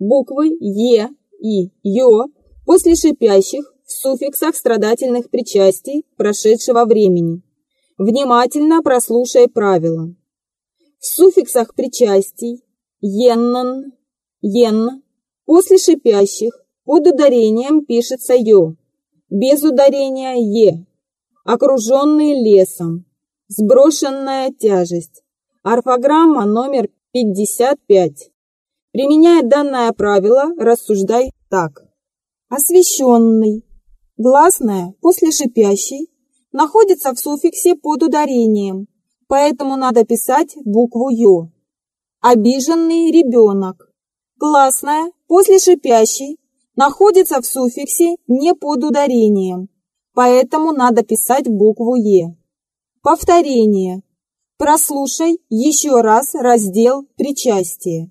буквы «е» и «ё» после шипящих в суффиксах страдательных причастий прошедшего времени. Внимательно прослушай правила. В суффиксах причастий «еннан», «ен» после шипящих под ударением пишется «ё», без ударения «е», окруженный лесом, сброшенная тяжесть. Орфограмма номер 55. Применяя данное правило, рассуждай так. Освещенный. Гласная после шипящей находится в суффиксе под ударением, поэтому надо писать букву Ё. Обиженный ребенок. Гласная после шипящей находится в суффиксе не под ударением, поэтому надо писать букву Е. Повторение. Прослушай еще раз раздел «Причастие».